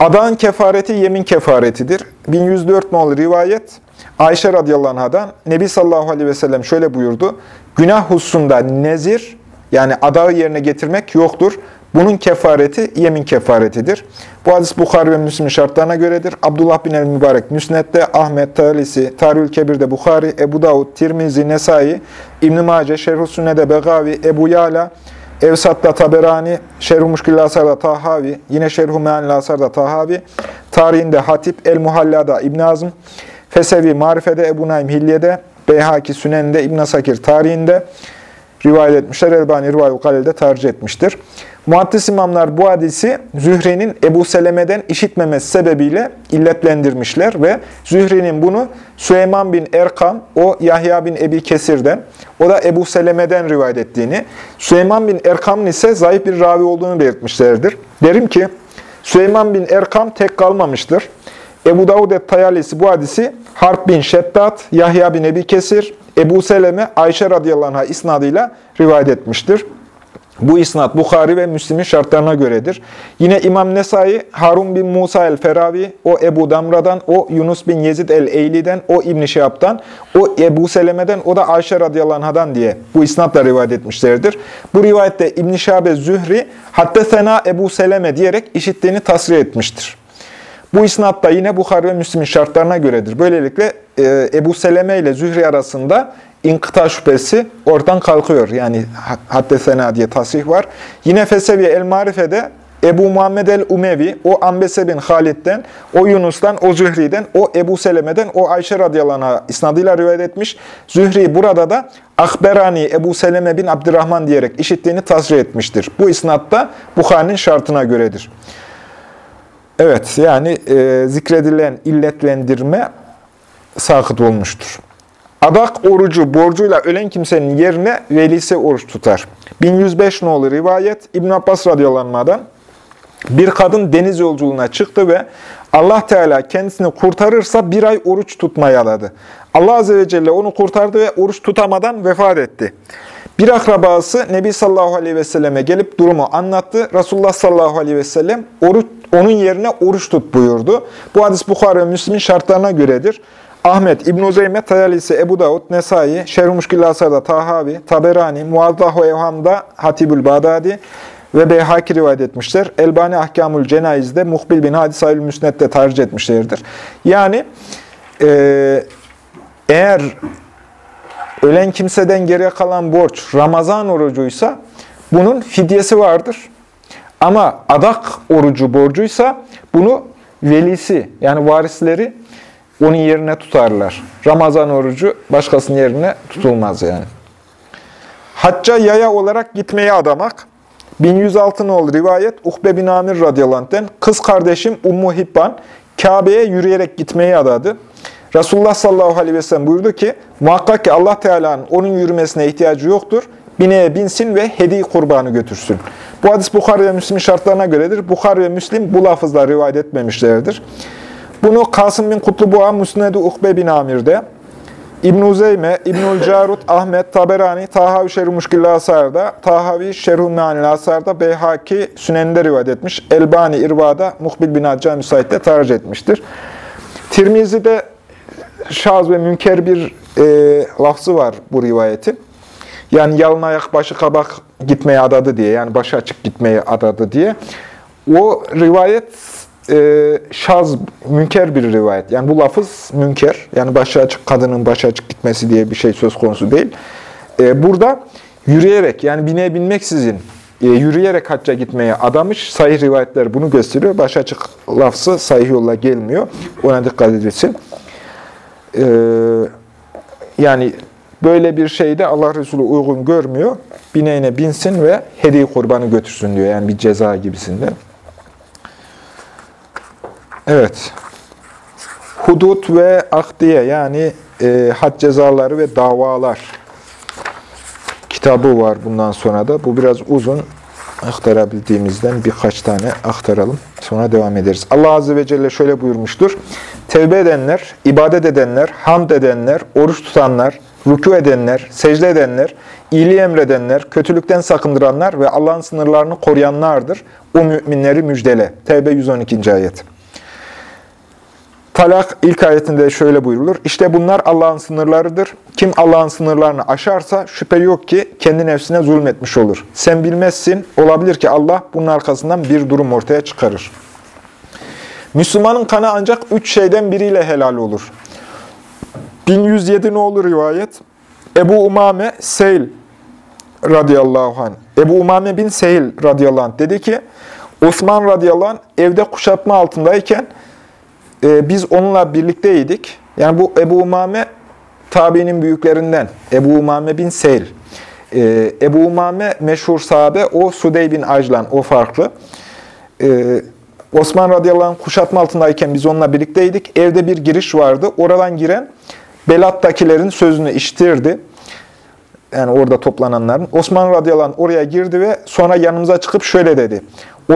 [SPEAKER 1] Adağın kefareti yemin kefaretidir. 1104 nolu rivayet Ayşe radıyallahu anh'dan Nebi sallallahu aleyhi ve sellem şöyle buyurdu. Günah hususunda nezir yani adağı yerine getirmek yoktur. Bunun kefareti yemin kefaretidir. Bu hadis Bukhari ve Müslim şartlarına göredir. Abdullah bin el-Mübarek Müsned'de, Ahmet Talisi, Tarihül Kebir'de Bukhari, Ebu Davud, Tirmizi, Nesai, İbn-i Mace, Sünne'de Begavi, Ebu Yala, Evsat'ta Taberani, Muşkil Asar'da Tahavi, yine Şerh-ü Meanil Asar'da Tahavi, tarihinde Hatip, El-Muhalla'da İbn Azm, Fesevi Marife'de Ebu Naim Hilye'de, Beyhaki Sünen'de İbn Sakir tarihinde rivayet etmişler. Elbani Rivayet Galil'de tercih etmiştir. Muhaddis imamlar bu hadisi Zühre'nin Ebu Seleme'den işitmemesi sebebiyle illetlendirmişler ve Zühre'nin bunu Süleyman bin Erkam, o Yahya bin Ebi Kesir'den, o da Ebu Seleme'den rivayet ettiğini, Süleyman bin Erkam'ın ise zayıf bir ravi olduğunu belirtmişlerdir. Derim ki, Süleyman bin Erkam tek kalmamıştır. Ebu Davud et-Tayalisi bu hadisi Harp bin Şeddat, Yahya bin Ebi Kesir, Ebu Seleme, Ayşe radıyallahu anh'a isnadıyla rivayet etmiştir. Bu isnat Bukhari ve Müslim'in şartlarına göredir. Yine İmam Nesai, Harun bin Musa el-Feravi, o Ebu Damra'dan, o Yunus bin Yezid el-Eyli'den, o İbn-i Şihab'dan, o Ebu Seleme'den, o da Ayşe radıyallahu anh'dan diye bu isnatla rivayet etmişlerdir. Bu rivayette İbn-i Şihabe Zühri, Haddesena Ebu Seleme diyerek işittiğini tasrih etmiştir. Bu isnat da yine Bukhari ve Müslim'in şartlarına göredir. Böylelikle e, Ebu Seleme ile Zühri arasında inkıta şüphesi oradan kalkıyor. Yani haddesena diye tasrih var. Yine Fesevi el-Marife'de Ebu Muhammed el-Umevi, o Ambese bin Halid'den, o Yunus'tan, o Zühri'den, o Ebu Seleme'den, o Ayşe radıyallahu isnadıyla rivayet etmiş. Zühri burada da Akberani Ebu Seleme bin Abdurrahman diyerek işittiğini tasrih etmiştir. Bu isnatta Bukhari'nin şartına göredir. Evet, yani e, zikredilen illetlendirme sakıt olmuştur. Adak orucu borcuyla ölen kimsenin yerine velisi oruç tutar. 1105 nolu rivayet İbn Abbas radıyallahu bir kadın deniz yolculuğuna çıktı ve Allah Teala kendisini kurtarırsa bir ay oruç tutmayı aladı. Allah Azze ve Celle onu kurtardı ve oruç tutamadan vefat etti. Bir akrabası Nebi sallallahu aleyhi ve selleme gelip durumu anlattı. Resulullah sallallahu aleyhi ve sellem oruç, onun yerine oruç tut buyurdu. Bu hadis Bukhara ve Müslim'in şartlarına göredir. Ahmet, İbn-i Zeyme, Tayalisi, Ebu Davud, Nesai, Şerh-i Muşkil Asar'da Tahavi, Taberani, Muaddah-ı Evham'da Hatibül Bağdadi ve Beyhaki rivayet etmişler. Elbani Ahkamül Cenayiz'de Muhbil bin Hadis Ayül Müsnet'te tercih etmişlerdir. Yani e, eğer ölen kimseden geriye kalan borç Ramazan orucuysa bunun fidyesi vardır. Ama adak orucu borcuysa bunu velisi yani varisleri onun yerine tutarlar. Ramazan orucu başkasının yerine tutulmaz yani. Hacca yaya olarak gitmeye adamak. 1106 nolu rivayet Uhbe bin Amir radıyallahu kız kardeşim Ummu Hibban Kabe'ye yürüyerek gitmeyi adadı. Resulullah sallallahu aleyhi ve sellem buyurdu ki muhakkak ki Allah Teala'nın onun yürümesine ihtiyacı yoktur. Bineğe binsin ve hediye kurbanı götürsün. Bu hadis Bukhari ve Müslim şartlarına göredir. Bukhari ve Müslim bu lafızla rivayet etmemişlerdir. Bunu Kasım bin Kutlubuğa Musned-i Ukbe bin Amir'de, İbn-i Uzeyme, İbn-i Carut, Ahmet, Taberani, Tahavi Şerh-i Muşkilli Asar'da, Tahavi Şerh-i Meanil Asar'da, Beyhaki Sünen'de rivayet etmiş. Elbani İrva'da, Muhbil bin Hacca Müsait'te tercih etmiştir. Tirmizi'de şaz ve münker bir e, lafzı var bu rivayetin. Yani yalın ayak başı kabak gitmeye adadı diye, yani başı açık gitmeye adadı diye. O rivayet e, şaz, münker bir rivayet. Yani bu lafız münker. Yani başı açık kadının başı açık gitmesi diye bir şey söz konusu değil. E, burada yürüyerek yani bineğe binmeksizin e, yürüyerek hacca gitmeye adamış. Sahih rivayetler bunu gösteriyor. Başı açık lafzı sahih yolla gelmiyor. Ona dikkat edilsin. E, yani böyle bir şeyde Allah Resulü uygun görmüyor. Bineğine binsin ve hediye kurbanı götürsün diyor. Yani bir ceza gibisinden. Evet. Hudut ve akdiye yani e, had cezaları ve davalar kitabı var bundan sonra da. Bu biraz uzun. Aktarabildiğimizden birkaç tane aktaralım. Sonra devam ederiz. Allah Azze ve Celle şöyle buyurmuştur. Tevbe edenler, ibadet edenler, hamd edenler, oruç tutanlar, rükû edenler, secde edenler, iyiliği emredenler, kötülükten sakındıranlar ve Allah'ın sınırlarını koruyanlardır. O müminleri müjdele. Tevbe 112. ayet. Talak ilk ayetinde şöyle buyurulur. İşte bunlar Allah'ın sınırlarıdır. Kim Allah'ın sınırlarını aşarsa şüphe yok ki kendi nefsine zulmetmiş olur. Sen bilmezsin, olabilir ki Allah bunun arkasından bir durum ortaya çıkarır. Müslümanın kanı ancak üç şeyden biriyle helal olur. 1107 ne olur rivayet? Ebu Umame Seyl radıyallahu anh. Ebu Umame bin Seyl radıyallahu anh dedi ki, Osman radıyallahu anh evde kuşatma altındayken e, biz onunla birlikteydik. Yani bu Ebu Umame tabiinin büyüklerinden Ebu Umame bin Seyl. Ee, Ebu Umame meşhur sahabe, o Sudey bin Ajlan, o farklı. Ee, Osman radıyallahu anh kuşatma altındayken biz onunla birlikteydik. Evde bir giriş vardı. Oradan giren Belat'takilerin sözünü iştirdi. Yani orada toplananların. Osman radıyallahu anh oraya girdi ve sonra yanımıza çıkıp şöyle dedi.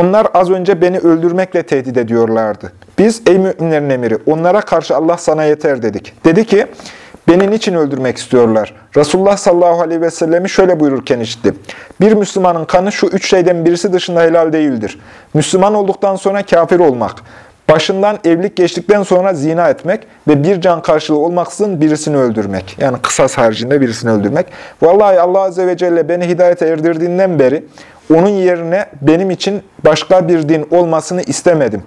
[SPEAKER 1] Onlar az önce beni öldürmekle tehdit ediyorlardı. Biz ey müminlerin emiri onlara karşı Allah sana yeter dedik. Dedi ki Beni niçin öldürmek istiyorlar? Resulullah sallallahu aleyhi ve sellemi şöyle buyururken işitti. Bir Müslümanın kanı şu üç şeyden birisi dışında helal değildir. Müslüman olduktan sonra kafir olmak, başından evlilik geçtikten sonra zina etmek ve bir can karşılığı olmaksızın birisini öldürmek. Yani kısas haricinde birisini öldürmek. Vallahi Allah Azze ve Celle beni hidayete erdirdiğinden beri onun yerine benim için başka bir din olmasını istemedim.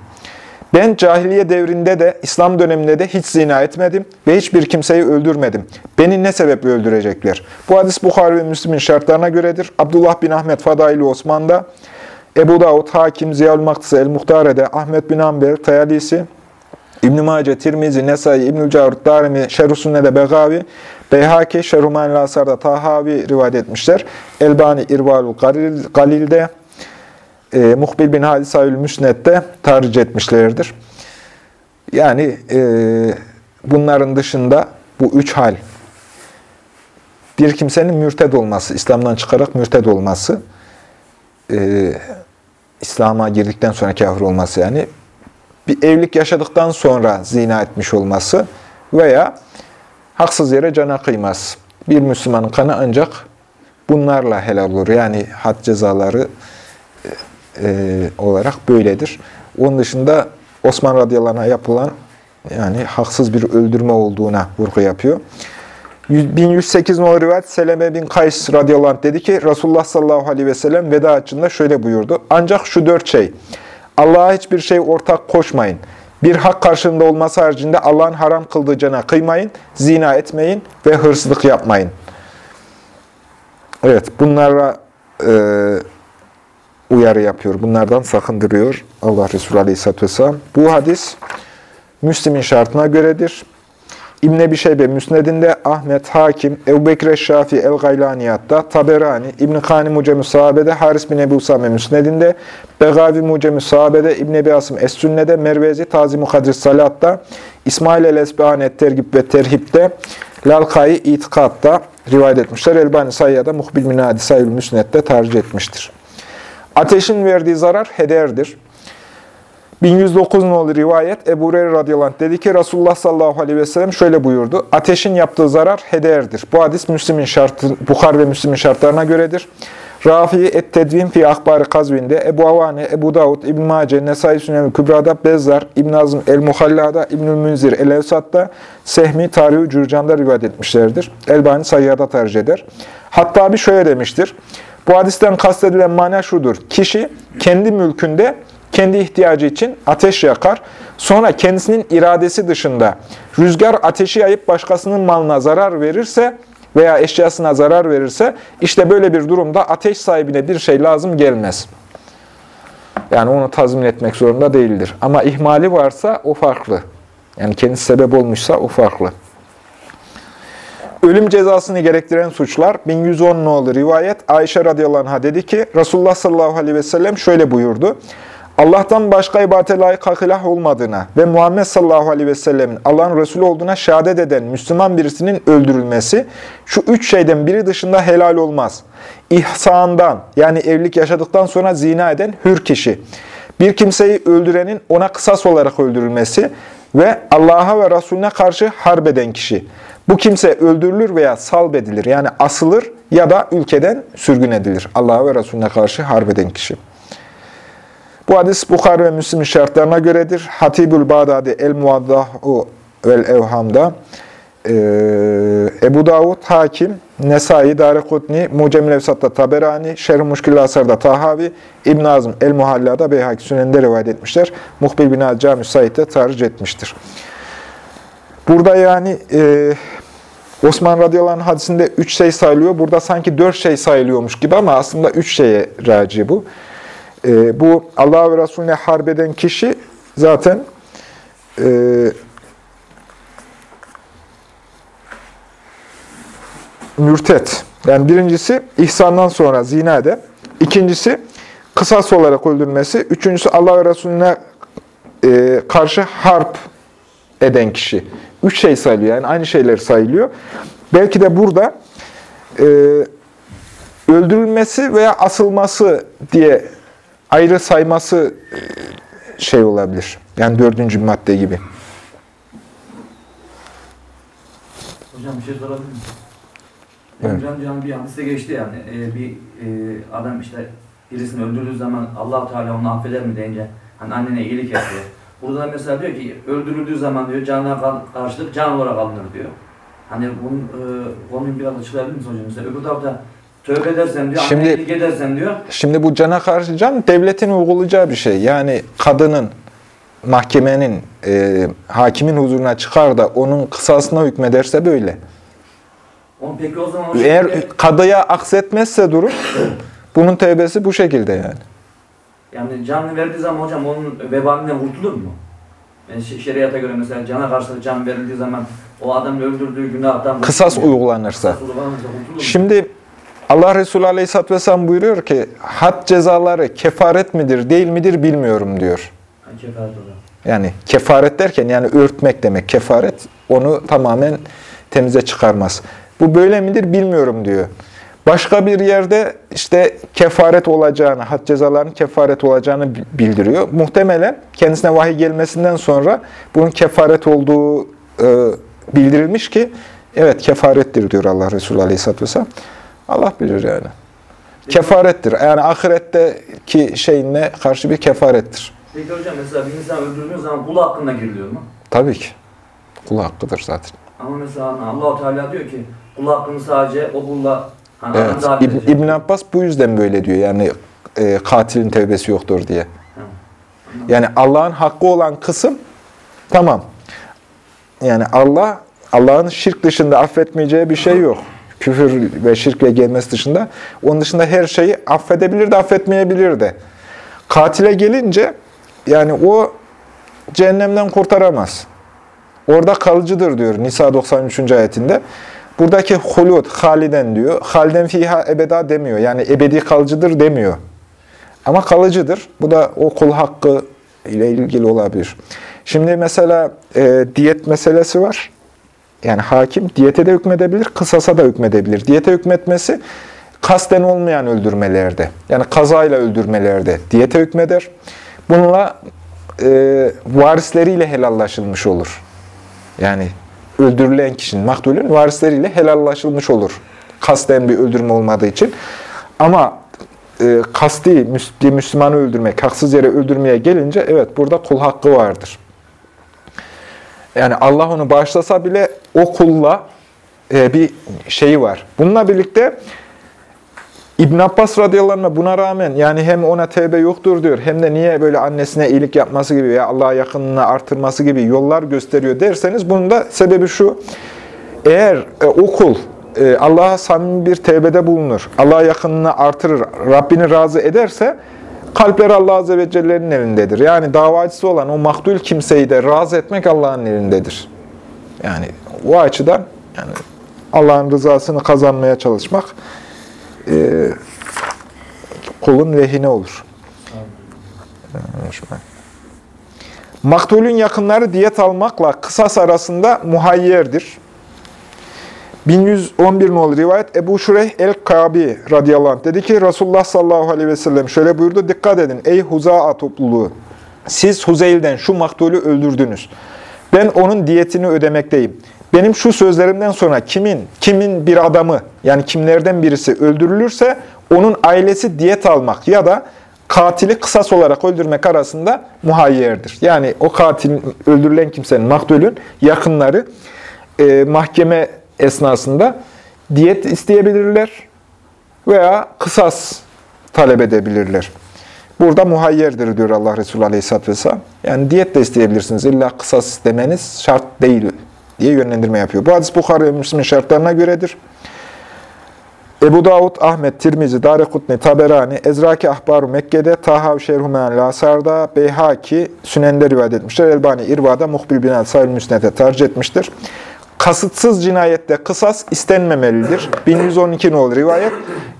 [SPEAKER 1] Ben cahiliye devrinde de, İslam döneminde de hiç zina etmedim ve hiçbir kimseyi öldürmedim. Beni ne sebeple öldürecekler? Bu hadis Bukhari ve Müslim'in şartlarına göredir. Abdullah bin Ahmet Fadaili Osman'da, Ebu Davud, Hakim, Ziyal Maktisi, El-Muhtare'de, Ahmet bin Amber, Tayalisi, İbn-i Mace, Tirmizi, Nesai, İbn-i Cavut, Darimi, Şerh-i Begavi, Beyhaki, Şerh-i Asar'da Tahavi rivayet etmişler. Elbani, İrvalul Galil'de, e, Muhbil bin Hadis Ayül Müsnet'te tarih etmişlerdir. Yani e, bunların dışında bu üç hal, bir kimsenin mürted olması, İslam'dan çıkarak mürted olması, e, İslam'a girdikten sonra kafir olması yani, bir evlilik yaşadıktan sonra zina etmiş olması veya haksız yere cana kıymaz. Bir Müslümanın kanı ancak bunlarla helal olur. Yani had cezaları, e, olarak böyledir. Onun dışında Osman radıyallahu yapılan yani haksız bir öldürme olduğuna vurgu yapıyor. 1108 numaralı rivayet Seleme bin Kays radıyallahu dedi ki Resulullah sallallahu aleyhi ve sellem veda açında şöyle buyurdu. Ancak şu dört şey Allah'a hiçbir şey ortak koşmayın. Bir hak karşılığında olması haricinde Allah'ın haram kıldığı cana kıymayın, zina etmeyin ve hırsızlık yapmayın. Evet bunlara e, uyarı yapıyor. Bunlardan sakındırıyor Allah Resulü Aleyhisselatü Vesselam. Bu hadis Müslim'in şartına göredir. İbn-i Ebi Şeybe Müsned'inde, Ahmet, Hakim, Ebu Bekir Şafi El-Gaylaniyat'ta, Taberani, İbn-i Kani Mucem-i Sahabe'de, Haris bin Ebu Usame Müsned'inde, Begavi Mucem-i Sahabe'de, İbn-i Ebi Asım Es-Sünne'de, Mervezi Tazi-i Kadris Salat'ta, İsmail el-Esbehanet Tergib ve Terhib'de, Lalkai İtikad'da rivayet etmişler. Elbani Sayya'da Muhbil Minadi Sayyül Müsned'de tercih etmiştir. Ateşin verdiği zarar hederdir. 1109 nolu rivayet Ebu Hureyre radıyallahu anh dedi ki Resulullah sallallahu aleyhi ve sellem şöyle buyurdu. Ateşin yaptığı zarar hederdir. Bu hadis Müslim'in şartı, Bukhar ve Müslim'in şartlarına göredir. Rafi et-Tedvin fi Akbari Kazvin'de, Ebu Avane, Ebu Davud, İbn Mace, Nesai Sünnel Kübra'da, Bezzar, İbn Azm el-Muhalla'da, İbnül Münzir el-Evsat'ta, Sehmi Tarih-i Cürcan'da rivayet etmişlerdir. Elbani Sayyad'a tercih eder. Hatta bir şöyle demiştir. Bu hadisten kastedilen mana şudur. Kişi kendi mülkünde kendi ihtiyacı için ateş yakar. Sonra kendisinin iradesi dışında rüzgar ateşi yayıp başkasının malına zarar verirse veya eşyasına zarar verirse işte böyle bir durumda ateş sahibine bir şey lazım gelmez. Yani onu tazmin etmek zorunda değildir. Ama ihmali varsa o farklı. Yani kendisi sebep olmuşsa o farklı. Ölüm cezasını gerektiren suçlar 1110 nolu rivayet Ayşe radıyallahu anh'a dedi ki Resulullah sallallahu aleyhi ve sellem şöyle buyurdu. Allah'tan başka ibadete layık hak ilah olmadığına ve Muhammed sallallahu aleyhi ve sellemin Allah'ın Resulü olduğuna şehadet eden Müslüman birisinin öldürülmesi şu üç şeyden biri dışında helal olmaz. İhsandan yani evlilik yaşadıktan sonra zina eden hür kişi. Bir kimseyi öldürenin ona kısas olarak öldürülmesi ve Allah'a ve Resulüne karşı harbeden kişi. Bu kimse öldürülür veya salbedilir. Yani asılır ya da ülkeden sürgün edilir. Allah'a ve Resulüne karşı harbeden kişi. Bu hadis Bukhari ve Müslim şartlarına göredir. Hatibül Bağdadi El-Muaddahu vel Evham'da e, Ebu Davud, Hakim, Nesai, Darekutni, Mucemil Evsat'ta Taberani, Şerh-i Muşkil Asar'da Tahavi, İbn Azm El-Muhalla'da Beyhaki Sünen'de rivayet etmişler. Muhbil bin Cami Said'de tarih etmiştir. Burada yani e, Osman radıyallahu hadisinde üç şey sayılıyor. Burada sanki dört şey sayılıyormuş gibi ama aslında üç şeye raci bu. E, bu Allah ve Resulüne harbeden kişi zaten e, mürtet. Yani birincisi ihsandan sonra zina eder. İkincisi kısas olarak öldürmesi. Üçüncüsü Allah ve Resulüne e, karşı harp eden kişi. Üç şey sayılıyor. Yani aynı şeyler sayılıyor. Belki de burada e, öldürülmesi veya asılması diye ayrı sayması e, şey olabilir. Yani dördüncü madde gibi.
[SPEAKER 2] Hocam bir şey sorabilir miyim?
[SPEAKER 1] Evet.
[SPEAKER 2] Hocam canım bir hadiste geçti yani e, bir e, adam işte birisini öldürdüğü zaman allah Teala onu affeder mi deyince hani annene iyilik yapıyor. Burada da mesela diyor ki öldürüldüğü zaman diyor canına kar- karşılık can olarak alınır diyor. Hani bunun e, konuyu biraz açıklayabilir misiniz hocam? Mesela öbür tarafta tövbe edersen diyor,
[SPEAKER 1] Şimdi-
[SPEAKER 2] edersen diyor.
[SPEAKER 1] Şimdi bu cana karşı can devletin uygulayacağı bir şey. Yani kadının, mahkemenin, e, hakimin huzuruna çıkar da onun kısasına hükmederse böyle.
[SPEAKER 2] Peki o zaman o
[SPEAKER 1] Eğer
[SPEAKER 2] şekilde-
[SPEAKER 1] kadıya aksetmezse durum, bunun tevbesi bu şekilde yani.
[SPEAKER 2] Yani canını verdiği zaman hocam onun vebalinden kurtulur mu? Yani şe- şeriata göre mesela cana karşılık can verildiği zaman o adamın öldürdüğü günahtan
[SPEAKER 1] Kısas uygulanırsa.
[SPEAKER 2] Kısas uygulanırsa?
[SPEAKER 1] Şimdi Allah Resulü Aleyhisselatü Vesselam buyuruyor ki, had cezaları kefaret midir, değil midir bilmiyorum diyor. Yani kefaret derken yani örtmek demek. Kefaret onu tamamen temize çıkarmaz. Bu böyle midir bilmiyorum diyor. Başka bir yerde işte kefaret olacağını, had cezalarının kefaret olacağını bi- bildiriyor. Muhtemelen kendisine vahiy gelmesinden sonra bunun kefaret olduğu e, bildirilmiş ki evet kefarettir diyor Allah Resulü Aleyhisselatü Vesselam. Allah bilir yani. Kefarettir. Yani ahiretteki şeyine karşı bir kefarettir.
[SPEAKER 2] Peki hocam mesela bir insan öldürdüğü zaman kulu hakkında giriliyor mu?
[SPEAKER 1] Tabii ki. Kul hakkıdır zaten.
[SPEAKER 2] Ama mesela Allah-u Teala diyor ki kul hakkını sadece o kulla hani
[SPEAKER 1] Evet. İb-
[SPEAKER 2] bilecek.
[SPEAKER 1] İbn Abbas bu yüzden böyle diyor. Yani e, katilin tevbesi yoktur diye. Yani Allah'ın hakkı olan kısım tamam. Yani Allah Allah'ın şirk dışında affetmeyeceği bir şey yok. Küfür ve şirkle gelmesi dışında. Onun dışında her şeyi affedebilir de affetmeyebilir de. Katile gelince yani o cehennemden kurtaramaz. Orada kalıcıdır diyor Nisa 93. ayetinde. Buradaki hulud, haliden diyor. Halden fiha ebeda demiyor. Yani ebedi kalıcıdır demiyor. Ama kalıcıdır. Bu da o kul hakkı ile ilgili olabilir. Şimdi mesela e, diyet meselesi var. Yani hakim diyete de hükmedebilir, kısasa da hükmedebilir. Diyete hükmetmesi kasten olmayan öldürmelerde, yani kazayla öldürmelerde diyete hükmeder. Bununla e, varisleriyle helallaşılmış olur. Yani öldürülen kişinin, maktulün varisleriyle helallaşılmış olur. Kasten bir öldürme olmadığı için. Ama e, kasti bir Müslümanı öldürmek, haksız yere öldürmeye gelince evet burada kul hakkı vardır. Yani Allah onu bağışlasa bile o kulla e, bir şeyi var. Bununla birlikte İbn Abbas radıyallahu buna rağmen yani hem ona tevbe yoktur diyor hem de niye böyle annesine iyilik yapması gibi ya Allah'a yakınlığını artırması gibi yollar gösteriyor derseniz bunun da sebebi şu. Eğer e, o e, Allah'a samimi bir tevbede bulunur, Allah'a yakınlığını artırır, Rabbini razı ederse kalpleri Allah Azze ve Celle'nin elindedir. Yani davacısı olan o maktul kimseyi de razı etmek Allah'ın elindedir. Yani o açıdan yani Allah'ın rızasını kazanmaya çalışmak e, kulun lehine olur. Maktulün yakınları diyet almakla kısas arasında muhayyerdir. 1111 nolu rivayet Ebu Şureyh el-Kabi radıyallahu anh dedi ki Resulullah sallallahu aleyhi ve sellem şöyle buyurdu. Dikkat edin ey Huza'a topluluğu. Siz Huzeyl'den şu maktulü öldürdünüz. Ben onun diyetini ödemekteyim. Benim şu sözlerimden sonra kimin, kimin bir adamı yani kimlerden birisi öldürülürse onun ailesi diyet almak ya da katili kısas olarak öldürmek arasında muhayyerdir. Yani o katil öldürülen kimsenin, maktulün yakınları e, mahkeme esnasında diyet isteyebilirler veya kısas talep edebilirler. Burada muhayyerdir diyor Allah Resulü Aleyhisselatü Vesselam. Yani diyet de isteyebilirsiniz. İlla kısas istemeniz şart değil diye yönlendirme yapıyor. Bu hadis Bukhara ve Müslim'in şartlarına göredir. Ebu Davud, Ahmet, Tirmizi, Darekutni, Taberani, Ezraki Ahbaru Mekke'de, Tahav Şerhumen Lasar'da, Beyhaki, Sünen'de rivayet etmiştir. Elbani İrva'da Muhbil bin Al-Sahil Müsnet'e tercih etmiştir. Kasıtsız cinayette kısas istenmemelidir. 1112 nolu rivayet.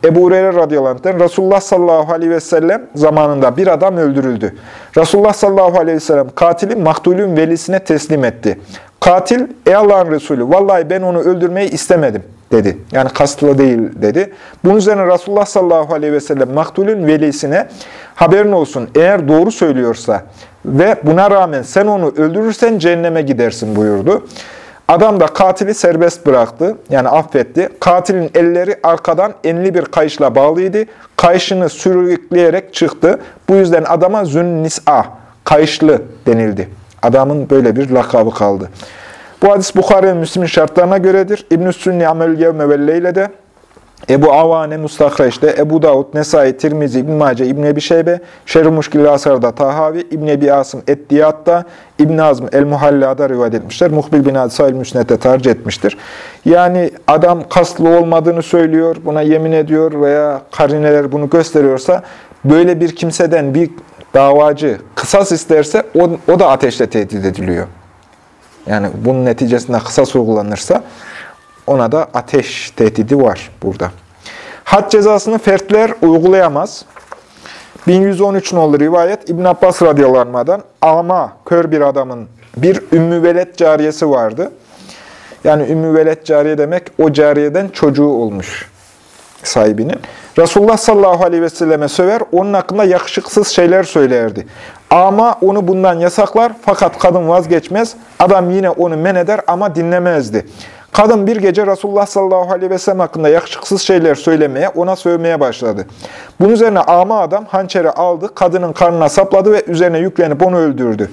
[SPEAKER 1] Ebu Hureyre radıyallahu Resulullah sallallahu aleyhi ve sellem zamanında bir adam öldürüldü. Resulullah sallallahu aleyhi ve sellem katili maktulün velisine teslim etti. Katil, ey Allah'ın Resulü, vallahi ben onu öldürmeyi istemedim dedi. Yani kastlı değil dedi. Bunun üzerine Resulullah sallallahu aleyhi ve sellem maktulün velisine haberin olsun eğer doğru söylüyorsa ve buna rağmen sen onu öldürürsen cehenneme gidersin buyurdu. Adam da katili serbest bıraktı, yani affetti. Katilin elleri arkadan enli bir kayışla bağlıydı. Kayışını sürükleyerek çıktı. Bu yüzden adama Zünnis'a, kayışlı denildi. Adamın böyle bir lakabı kaldı. Bu hadis Bukhari ve Müslim'in şartlarına göredir. İbn-i Sünni Amelül Yevme ve Leyle'de, Ebu Avane Mustakreş'te, Ebu Davud, Nesai, Tirmizi, İbn Mace, İbn Ebi Şeybe, Şerh-i Muşkil Asar'da Tahavi, İbn Ebi Asım Eddiyat'ta, İbn Azm El-Muhalla'da rivayet etmişler. Muhbil bin Adisayl Müsnet'te tercih etmiştir. Yani adam kaslı olmadığını söylüyor, buna yemin ediyor veya karineler bunu gösteriyorsa, böyle bir kimseden bir davacı kısas isterse o, o da ateşle tehdit ediliyor. Yani bunun neticesinde kısas uygulanırsa ona da ateş tehdidi var burada. Had cezasını fertler uygulayamaz. 1113 nolu rivayet İbn Abbas radıyallahu anh'dan ama kör bir adamın bir ümmü velet cariyesi vardı. Yani ümmü velet cariye demek o cariyeden çocuğu olmuş sahibinin. Resulullah sallallahu aleyhi ve selleme söver, onun hakkında yakışıksız şeyler söylerdi. Ama onu bundan yasaklar fakat kadın vazgeçmez. Adam yine onu men eder ama dinlemezdi. Kadın bir gece Resulullah sallallahu aleyhi ve sellem hakkında yakışıksız şeyler söylemeye, ona sövmeye başladı. Bunun üzerine ama adam hançeri aldı, kadının karnına sapladı ve üzerine yüklenip onu öldürdü.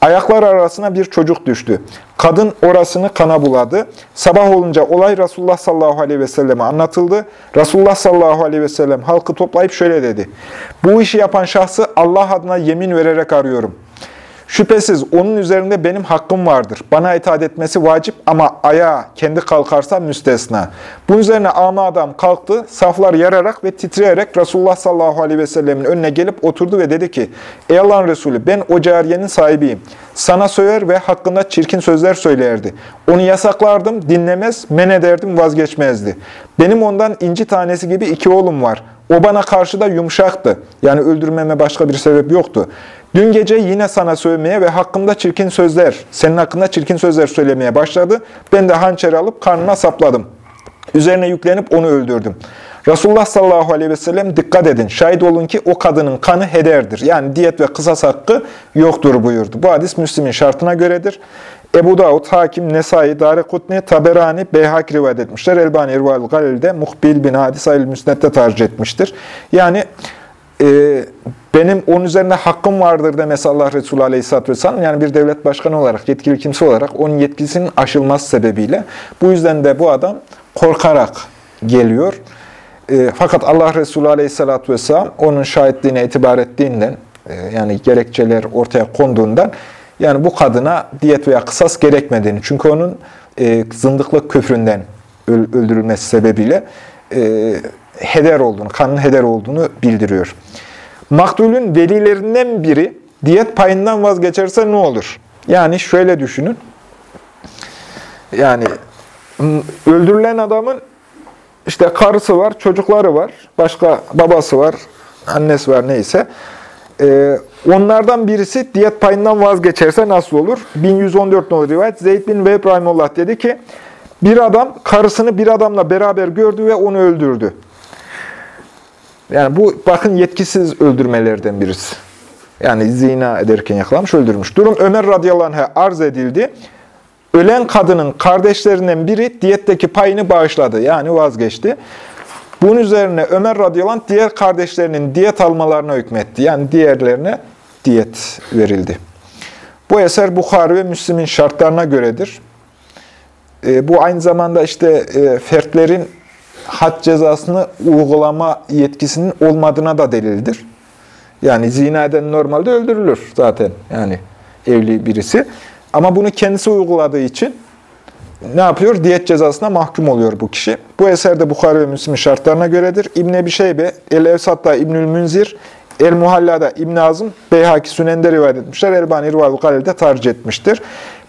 [SPEAKER 1] Ayaklar arasına bir çocuk düştü. Kadın orasını kana buladı. Sabah olunca olay Resulullah sallallahu aleyhi ve selleme anlatıldı. Resulullah sallallahu aleyhi ve sellem halkı toplayıp şöyle dedi. Bu işi yapan şahsı Allah adına yemin vererek arıyorum. Şüphesiz onun üzerinde benim hakkım vardır. Bana itaat etmesi vacip ama ayağa kendi kalkarsa müstesna. Bunun üzerine ama adam kalktı, saflar yararak ve titreyerek Resulullah sallallahu aleyhi ve sellemin önüne gelip oturdu ve dedi ki, Ey Allah'ın Resulü ben o cariyenin sahibiyim. Sana söver ve hakkında çirkin sözler söylerdi. Onu yasaklardım, dinlemez, men ederdim, vazgeçmezdi. Benim ondan inci tanesi gibi iki oğlum var. O bana karşı da yumuşaktı. Yani öldürmeme başka bir sebep yoktu. Dün gece yine sana sövmeye ve hakkımda çirkin sözler, senin hakkında çirkin sözler söylemeye başladı. Ben de hançeri alıp karnına sapladım. Üzerine yüklenip onu öldürdüm. Resulullah sallallahu aleyhi ve sellem dikkat edin. Şahit olun ki o kadının kanı hederdir. Yani diyet ve kısas hakkı yoktur buyurdu. Bu hadis Müslim'in şartına göredir. Ebu Davud, Hakim, Nesai, Darekutni, Taberani, Beyhak rivayet etmişler. Elbani İrval Galil'de Muhbil bin Hadis Ayl Müsnet'te tercih etmiştir. Yani e, benim onun üzerinde hakkım vardır demesi Allah Resulü Aleyhisselatü Vesselam, yani bir devlet başkanı olarak, yetkili kimse olarak onun yetkisinin aşılması sebebiyle. Bu yüzden de bu adam korkarak geliyor. E, fakat Allah Resulü Aleyhisselatü Vesselam onun şahitliğine itibar ettiğinden, e, yani gerekçeler ortaya konduğundan, yani bu kadına diyet veya kısas gerekmediğini, çünkü onun e, zındıklık küfründen öldürülmesi sebebiyle e, heder olduğunu, kanın heder olduğunu bildiriyor. Maktulün velilerinden biri diyet payından vazgeçerse ne olur? Yani şöyle düşünün. Yani öldürülen adamın işte karısı var, çocukları var, başka babası var, annesi var neyse. Ee, onlardan birisi diyet payından vazgeçerse nasıl olur? 1114 nolu rivayet. Zeyd bin ve İbrahimullah dedi ki, bir adam karısını bir adamla beraber gördü ve onu öldürdü. Yani bu bakın yetkisiz öldürmelerden birisi. Yani zina ederken yakalamış, öldürmüş. Durum Ömer radıyallahu anh'a arz edildi. Ölen kadının kardeşlerinden biri diyetteki payını bağışladı. Yani vazgeçti. Bunun üzerine Ömer radıyallahu anh diğer kardeşlerinin diyet almalarına hükmetti. Yani diğerlerine diyet verildi. Bu eser Bukhari ve Müslim'in şartlarına göredir. e, bu aynı zamanda işte e, fertlerin had cezasını uygulama yetkisinin olmadığına da delildir. Yani zina eden normalde öldürülür zaten yani evli birisi. Ama bunu kendisi uyguladığı için ne yapıyor? Diyet cezasına mahkum oluyor bu kişi. Bu eser de Bukhari ve Müslim'in şartlarına göredir. İbn Ebi Şeybe, El-Evsat'ta İbnül Münzir, El-Muhalla'da İbn Azım, Beyhaki Sünen'de rivayet etmişler. Elbani Rivayet-ı Galil'de tercih etmiştir.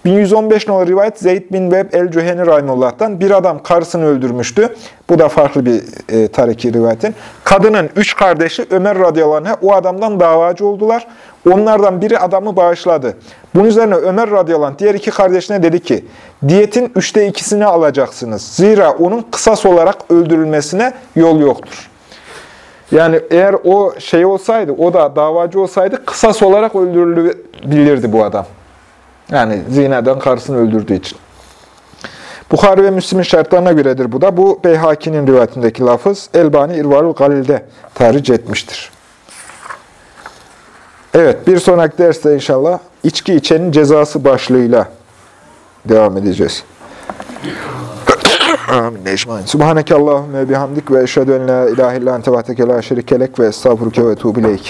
[SPEAKER 1] 1115 numaralı rivayet Zeyd bin Veb el-Cüheni Rahimullah'tan bir adam karısını öldürmüştü. Bu da farklı bir e, tariki rivayetin. Kadının üç kardeşi Ömer radıyallahu anh'a o adamdan davacı oldular. Onlardan biri adamı bağışladı. Bunun üzerine Ömer radıyallahu anh diğer iki kardeşine dedi ki, diyetin üçte ikisini alacaksınız. Zira onun kısas olarak öldürülmesine yol yoktur. Yani eğer o şey olsaydı, o da davacı olsaydı kısas olarak öldürülebilirdi bu adam. Yani zinadan karısını öldürdüğü için. Bukhari ve Müslim'in şartlarına göredir bu da. Bu Beyhaki'nin rivayetindeki lafız Elbani İrvarul Galil'de tercih etmiştir. Evet, bir sonraki derste inşallah içki içenin cezası başlığıyla devam edeceğiz. Amin. Ecmaîn. Subhaneke Allahümme bihamdik ve eşhedü en la ilahe illa ente ve estağfuruke ve tuğbileyk.